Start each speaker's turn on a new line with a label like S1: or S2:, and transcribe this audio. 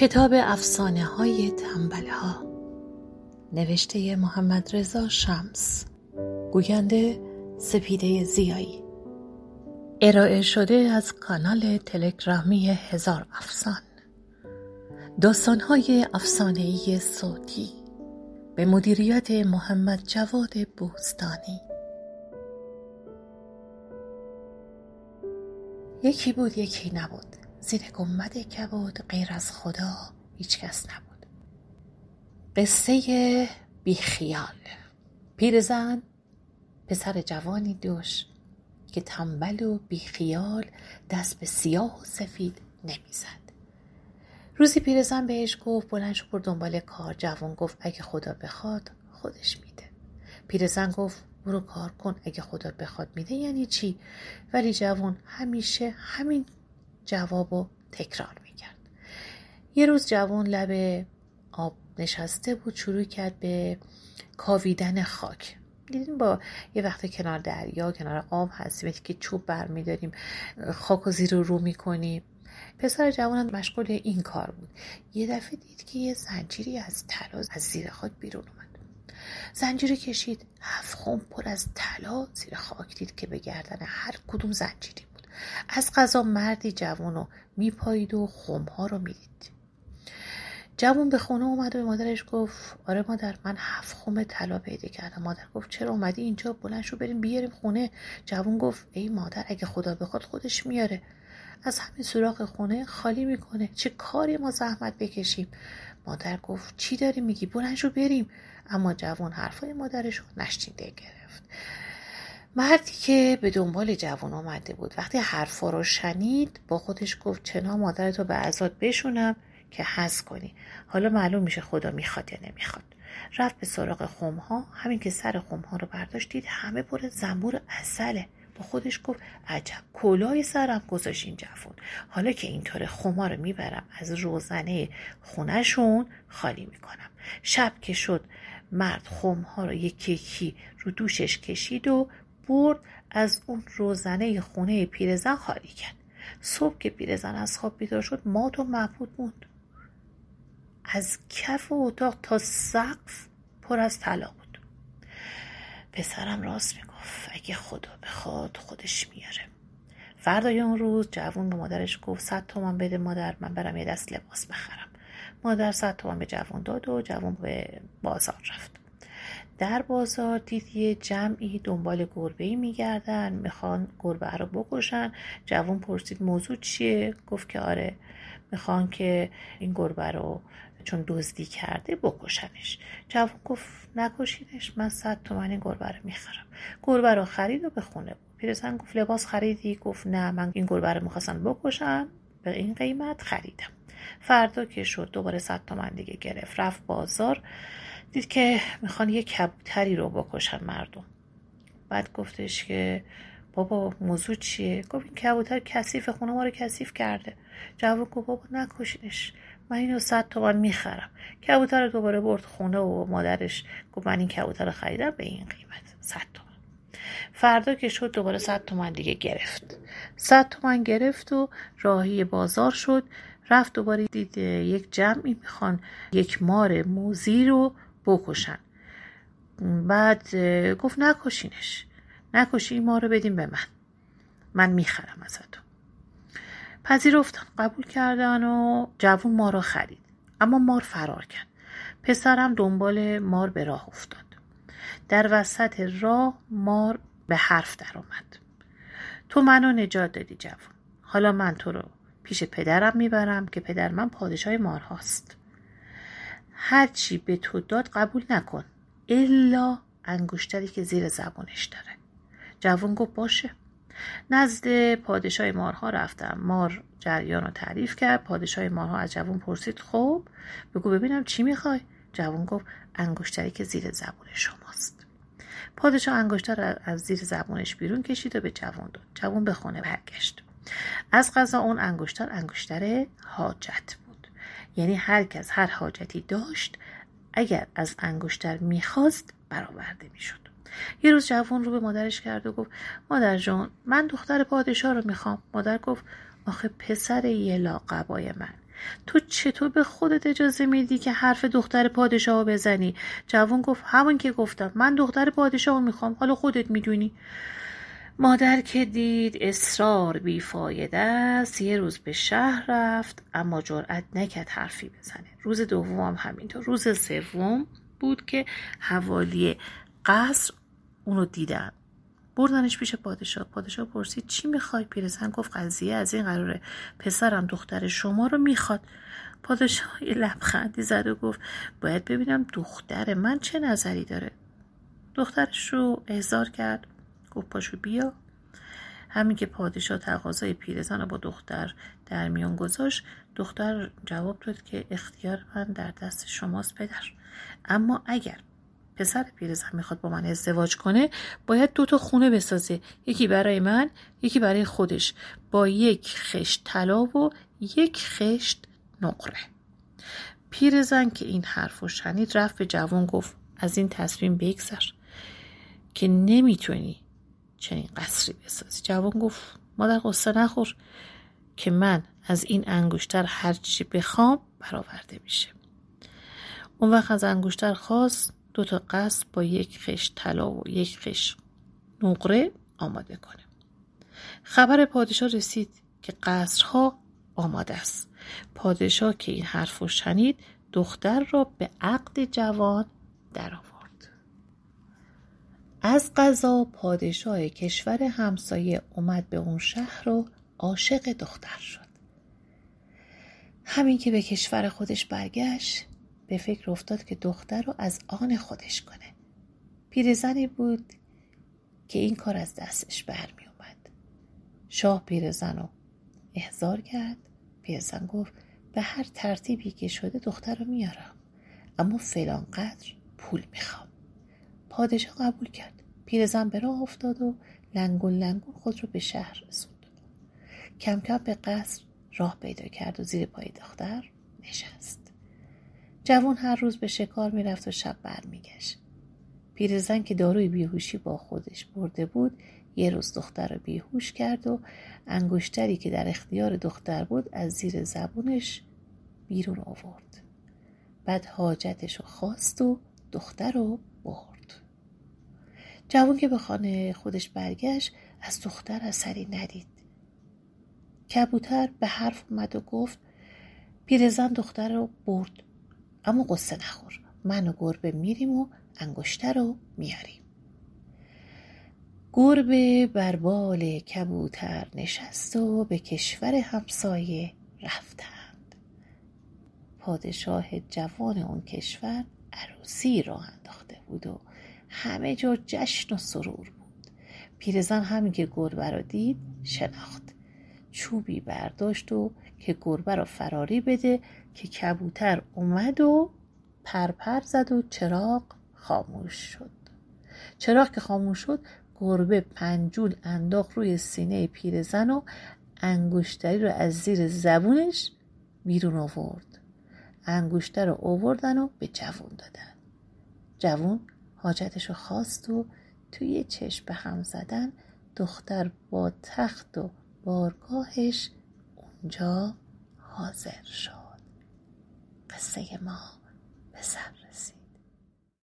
S1: کتاب افسانه های تنبل ها نوشته محمد رضا شمس. گوینده سپیده زیایی. ارائه شده از کانال تلگرامی هزار افسان. داستان های افسانه ای صوتی. به مدیریت محمد جواد بوستانی. یکی بود یکی نبود. زیر گمد کبود غیر از خدا هیچ کس نبود. قصه بیخیال. پیرزن پسر جوانی دوش که تنبل و بیخیال دست به سیاه و سفید نمی‌زد. روزی پیرزن بهش گفت بلند شو بر دنبال کار. جوان گفت اگه خدا بخواد خودش میده. پیرزن گفت برو کار کن اگه خدا بخواد میده یعنی چی؟ ولی جوان همیشه همین جوابو تکرار می‌کرد. یه روز جوان لب آب نشسته بود شروع کرد به کاویدن خاک. دیدیم با یه وقت کنار دریا کنار آب هستیم که چوب برمیداریم خاک و زیر رو می‌کنیم. پسر جوانم مشغول این کار بود. یه دفعه دید که یه زنجیری از طلا از زیر خاک بیرون اومد. زنجیری کشید. هفت خم پر از طلا زیر خاک دید که به گردن هر کدوم زنجیری از غذا مردی جوان رو میپایید و خمها رو می‌دید. جوان به خونه اومد و به مادرش گفت آره مادر من هفت خم طلا پیدا کردم. مادر گفت چرا اومدی اینجا؟ بلند شو بریم بیاریم خونه. جوان گفت ای مادر اگه خدا بخواد خودش میاره. از همین سوراخ خونه خالی می‌کنه. چه کاری ما زحمت بکشیم؟ مادر گفت چی داری میگی؟ بلند شو بریم. اما جوان حرفای مادرش رو نشنیده گرفت. مردی که به دنبال جوان آمده بود. وقتی حرفا رو شنید با خودش گفت چنا مادرتو به عذاب بشونم که حس کنی. حالا معلوم میشه خدا می‌خواد یا نمی‌خواد. رفت به سراغ خمها. همین که سر خمها رو برداشتید همه پر زنبور اصله با خودش گفت عجب کلاه سرم گذاشت این جوون حالا که اینطور خما رو می‌برم از روزنه خونهشون خالی می‌کنم. شب که شد مرد خمها رو یکی یکی رو دوشش کشید و برد از اون روزنه خونه پیرزن خالی کرد. صبح که پیرزن از خواب بیدار شد مات و مبهوت موند. از کف اتاق تا سقف پر از طلا بود. پسرم راست می‌گفت اگه خدا بخواد خودش میاره. فردای اون روز جوون به مادرش گفت صد تومن بده مادر من برم یه دست لباس بخرم. مادر صد تومن به جوون داد و جوون به بازار رفت. در بازار دید یه جمعی دنبال گربه ای میگردن می‌خوان گربه رو بکشن. جوان پرسید موضوع چیه؟ گفت که آره می‌خوان که این گربه رو چون دزدی کرده بکشنش. جوان گفت نکشیدش من صد تومن این گربه رو می‌خرم. گربه رو خرید و به خونه بود پیرزن گفت لباس خریدی؟ گفت نه من این گربه رو می‌خواستن بکشن به این قیمت خریدم. فردا که شد دوباره صد تومن دیگه گرفت. رفت بازار. دید که می‌خوان یه کبوتری رو بکشن مردم. بعد گفتش که بابا موضوع چیه؟ گفت این کبوتر کثیف خونه ما رو کثیف کرده. جواب گفت بابا نکشینش. من اینو صد تومن می‌خرم. کبوتر رو دوباره برد خونه و مادرش گفت من این کبوتر رو خریدم به این قیمت. صد تومن فردا که شد دوباره صد تومن دیگه گرفت. صد تومن گرفت و راهی بازار شد. رفت دوباره دید یک جمعی می‌خوان یک مار موزی رو بکشن. بعد گفت نکشینش. نکشی ما رو بدیم به من. من می‌خرم ازتون. پذیرفتن. قبول کردن و جوون ما رو خرید. اما مار فرار کرد. پسرم دنبال مار به راه افتاد. در وسط راه مار به حرف در اومد تو منو نجات دادی جوون. حالا من تو رو پیش پدرم می‌برم که پدر من پادشاه مارهاست. هرچی به تو داد قبول نکن الا انگشتری که زیر زبونش داره. جوان گفت باشه. نزد پادشاه مارها رفتم. مار جریان رو تعریف کرد. پادشاه مارها از جوان پرسید خب بگو ببینم چی می‌خوای؟ جوان گفت انگشتری که زیر زبون شماست. پادشاه انگشتر از زیر زبونش بیرون کشید و به جوان داد. جوان به خونه برگشت. از غذا اون انگشتر انگشتر حاجت یعنی هر کس هر حاجتی داشت اگر از انگشتر می‌خواست برآورده می‌شد. یه روز جوان رو به مادرش کرد و گفت مادر جان من دختر پادشاه رو می‌خوام. مادر گفت آخه پسر یه لاقبای من. تو چطور به خودت اجازه میدی که حرف دختر پادشاه بزنی؟ جوان گفت همون که گفتم من دختر پادشاه می‌خوام. حالا خودت می‌دونی. مادر که دید اصرار بیفایده است یه روز به شهر رفت اما جرأت نکرد حرفی بزنه. روز دوم هم همینطور. روز سوم بود که حوالی قصر اونو دیدن بردنش پیش پادشاه. پادشاه پرسید چی می‌خوای پیرزن؟ گفت قضیه از این قراره. پسرم دختر شما رو می‌خواد. پادشاه یه لبخندی زد و گفت باید ببینم دختر من چه نظری داره. دخترش رو احضار کرد. گفت پاشو بیا. همین که پادشاه تقاضای پیرزن رو با دختر در میان گذاشت دختر جواب داد که اختیار من در دست شماست پدر. اما اگر پسر پیرزن می‌خواد با من ازدواج کنه باید دو تا خونه بسازه. یکی برای من یکی برای خودش. با یک خشت طلا و یک خشت نقره. پیرزن که این حرف رو شنید رفت به جوان گفت از این تصمیم بگذر که نمی‌تونی چنین قصری بسازی. جوان گفت مادر قصه نخور که من از این انگشتر هر چی بخوام برآورده میشه اون وقت از انگشتر خواست دو تا قصر با یک خش طلا و یک خش نقره آماده کنه. خبر پادشاه رسید که قصرها آماده است. پادشاه که این حرف رو شنید دختر را به عقد جوان درآورد. از قضا پادشاه کشور همسایه اومد به اون شهر و عاشق دختر شد. همین که به کشور خودش برگشت به فکر افتاد که دختر رو از آن خودش کنه. پیرزنی بود که این کار از دستش برمی اومد. شاه پیرزن رو احضار کرد. پیرزن گفت به هر ترتیبی که شده دختر رو میارم اما فلان قدر پول می‌خوام. پادشاه قبول کرد. پیرزن به راه افتاد و لنگون لنگون خود رو به شهر رسوند. کم کم به قصر راه پیدا کرد و زیر پای دختر نشست. جوان هر روز به شکار می‌رفت و شب برمیگشت. پیرزن که داروی بیهوشی با خودش برده بود یه روز دختر رو بیهوش کرد و انگشتری که در اختیار دختر بود از زیر زبونش بیرون آورد. بعد حاجتش رو خواست و دختر رو برد. جوان که به خانه خودش برگشت از دختر اثری ندید. کبوتر به حرف اومد و گفت پیرزن دختر رو برد اما قصه نخور. من و گربه میریم و انگشتر رو میاریم. گربه بر بال کبوتر نشست و به کشور همسایه رفتند. پادشاه جوان اون کشور عروسی راه انداخته بود و همه جا جشن و سرور بود. پیرزن همین که گربه رو دید شناخت. چوبی برداشت و که گربه رو فراری بده که کبوتر اومد و پرپر زد و چراغ خاموش شد. چراغ که خاموش شد گربه پنجول انداخت روی سینه پیرزن و انگشتری رو از زیر زبونش بیرون آورد. انگشتر رو آوردن و به جوون دادن. جوون حاجتش رو خواست و توی چشم به هم زدن دختر با تخت و بارگاهش اونجا حاضر شد. قصه ما به سر رسید.